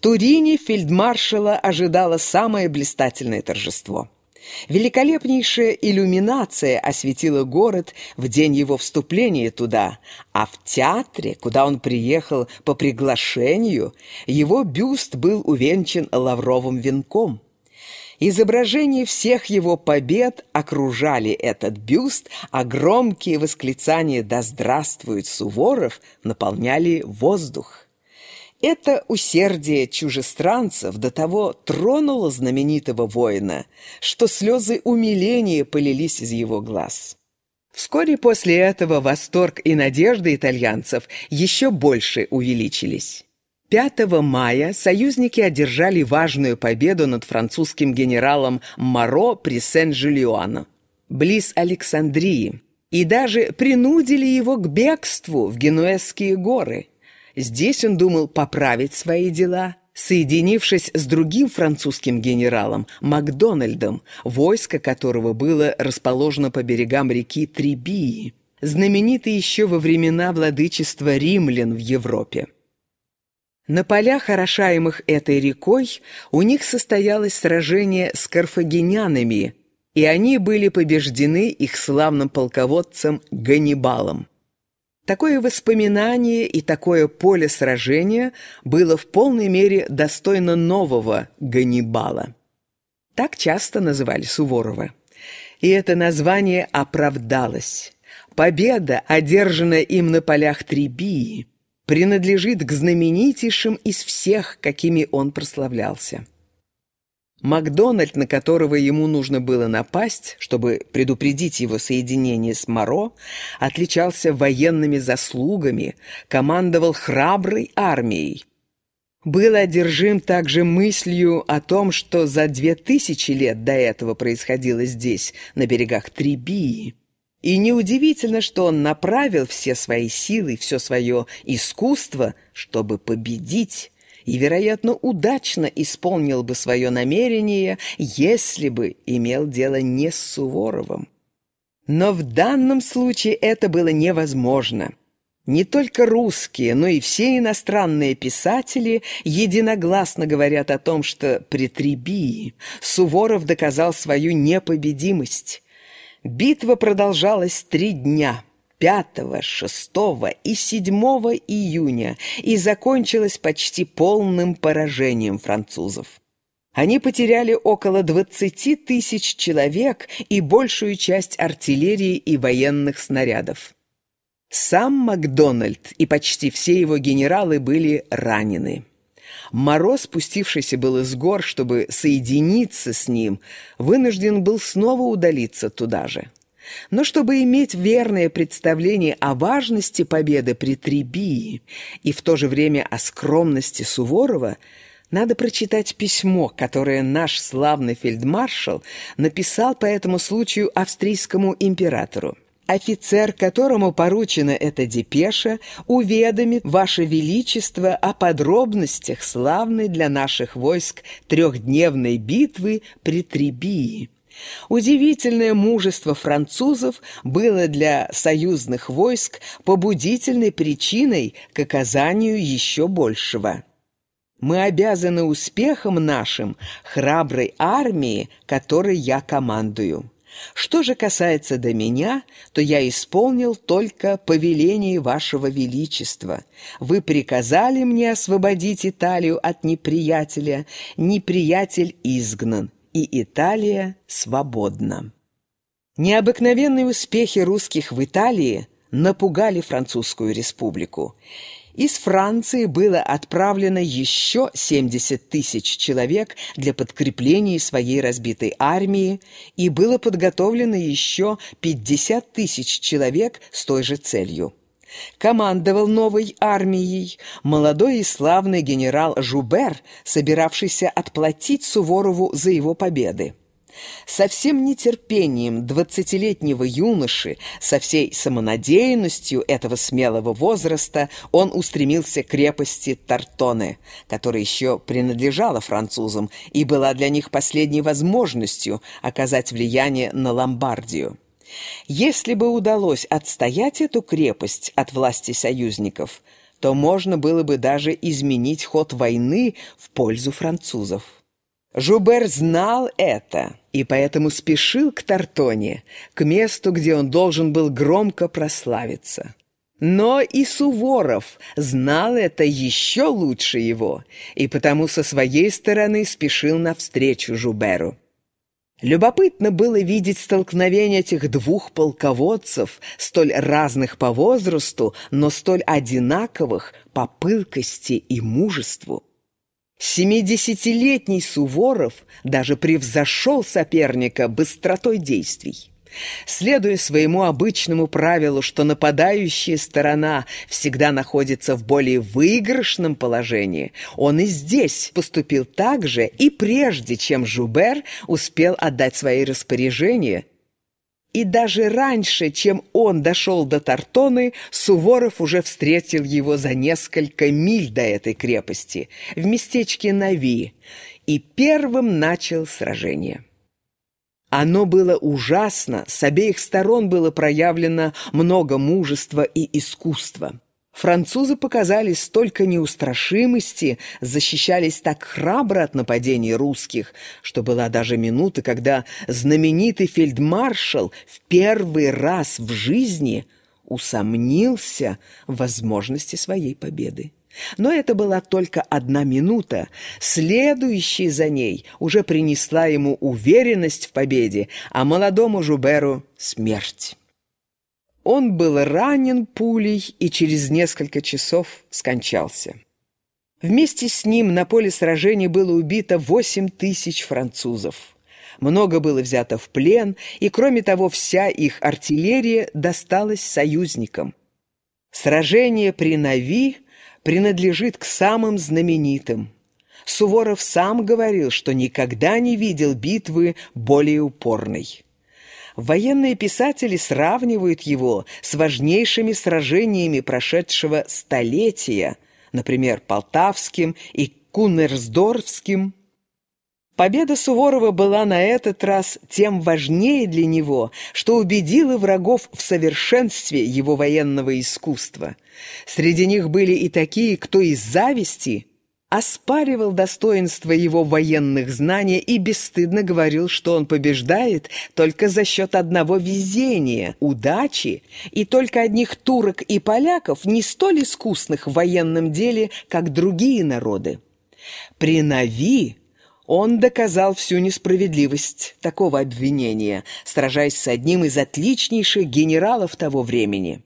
Турине фельдмаршала ожидало самое блистательное торжество. Великолепнейшая иллюминация осветила город в день его вступления туда, а в театре, куда он приехал по приглашению, его бюст был увенчан лавровым венком. Изображения всех его побед окружали этот бюст, а громкие восклицания «Да здравствует Суворов!» наполняли воздух. Это усердие чужестранцев до того тронуло знаменитого воина, что слезы умиления полились из его глаз. Вскоре после этого восторг и надежда итальянцев еще больше увеличились. 5 мая союзники одержали важную победу над французским генералом Моро при Сен-Жюльоне, близ Александрии, и даже принудили его к бегству в Генуэзские горы. Здесь он думал поправить свои дела, соединившись с другим французским генералом Макдональдом, войско которого было расположено по берегам реки Трибии, знаменитый еще во времена владычества римлян в Европе. На полях, орошаемых этой рекой, у них состоялось сражение с карфагенянами, и они были побеждены их славным полководцем Ганнибалом. Такое воспоминание и такое поле сражения было в полной мере достойно нового Ганнибала. Так часто называли Суворова. И это название оправдалось. Победа, одержанная им на полях Требии, принадлежит к знаменитейшим из всех, какими он прославлялся. Макдональд, на которого ему нужно было напасть, чтобы предупредить его соединение с Моро, отличался военными заслугами, командовал храброй армией. Был одержим также мыслью о том, что за две тысячи лет до этого происходило здесь, на берегах Трибии, и неудивительно, что он направил все свои силы, все свое искусство, чтобы победить, и, вероятно, удачно исполнил бы свое намерение, если бы имел дело не с Суворовым. Но в данном случае это было невозможно. Не только русские, но и все иностранные писатели единогласно говорят о том, что при Требии Суворов доказал свою непобедимость. Битва продолжалась три дня – 5, 6 и 7 июня и закончилась почти полным поражением французов. Они потеряли около 20 тысяч человек и большую часть артиллерии и военных снарядов. Сам Макдональд и почти все его генералы были ранены. Мороз, спустившийся был из гор, чтобы соединиться с ним, вынужден был снова удалиться туда же. Но чтобы иметь верное представление о важности победы при Требии и в то же время о скромности Суворова, надо прочитать письмо, которое наш славный фельдмаршал написал по этому случаю австрийскому императору. Офицер, которому поручена эта депеша, уведомит Ваше Величество о подробностях славной для наших войск трехдневной битвы при Требии. Удивительное мужество французов было для союзных войск побудительной причиной к оказанию еще большего. Мы обязаны успехом нашим храброй армии, которой я командую. Что же касается до меня, то я исполнил только повеление вашего величества. Вы приказали мне освободить Италию от неприятеля, неприятель изгнан, и Италия свободна. Необыкновенные успехи русских в Италии напугали Французскую республику. Из Франции было отправлено еще 70 тысяч человек для подкрепления своей разбитой армии и было подготовлено еще 50 тысяч человек с той же целью. Командовал новой армией молодой и славный генерал Жубер, собиравшийся отплатить Суворову за его победы. Со всем нетерпением двадцатилетнего юноши, со всей самонадеянностью этого смелого возраста он устремился к крепости Тартоне, которая еще принадлежала французам и была для них последней возможностью оказать влияние на Ломбардию. Если бы удалось отстоять эту крепость от власти союзников, то можно было бы даже изменить ход войны в пользу французов. Жубер знал это и поэтому спешил к Тартоне, к месту, где он должен был громко прославиться. Но и Суворов знал это еще лучше его, и потому со своей стороны спешил навстречу Жуберу. Любопытно было видеть столкновение этих двух полководцев, столь разных по возрасту, но столь одинаковых по пылкости и мужеству. Семидесятилетний Суворов даже превзошел соперника быстротой действий. Следуя своему обычному правилу, что нападающая сторона всегда находится в более выигрышном положении, он и здесь поступил так же, и прежде чем Жубер успел отдать свои распоряжения, и даже раньше, чем он дошел до Тартоны, Суворов уже встретил его за несколько миль до этой крепости, в местечке Нави, и первым начал сражение. Оно было ужасно, с обеих сторон было проявлено много мужества и искусства. Французы показали столько неустрашимости, защищались так храбро от нападений русских, что была даже минута, когда знаменитый фельдмаршал в первый раз в жизни усомнился в возможности своей победы. Но это была только одна минута. Следующая за ней уже принесла ему уверенность в победе, а молодому Жуберу — смерть. Он был ранен пулей и через несколько часов скончался. Вместе с ним на поле сражений было убито 8 тысяч французов. Много было взято в плен, и, кроме того, вся их артиллерия досталась союзникам. Сражение при Нави принадлежит к самым знаменитым. Суворов сам говорил, что никогда не видел битвы более упорной. Военные писатели сравнивают его с важнейшими сражениями прошедшего столетия, например, Полтавским и Кунерсдорфским. Победа Суворова была на этот раз тем важнее для него, что убедила врагов в совершенстве его военного искусства. Среди них были и такие, кто из зависти – оспаривал достоинство его военных знаний и бесстыдно говорил, что он побеждает только за счет одного везения, удачи и только одних турок и поляков, не столь искусных в военном деле, как другие народы. При Нави он доказал всю несправедливость такого обвинения, сражаясь с одним из отличнейших генералов того времени.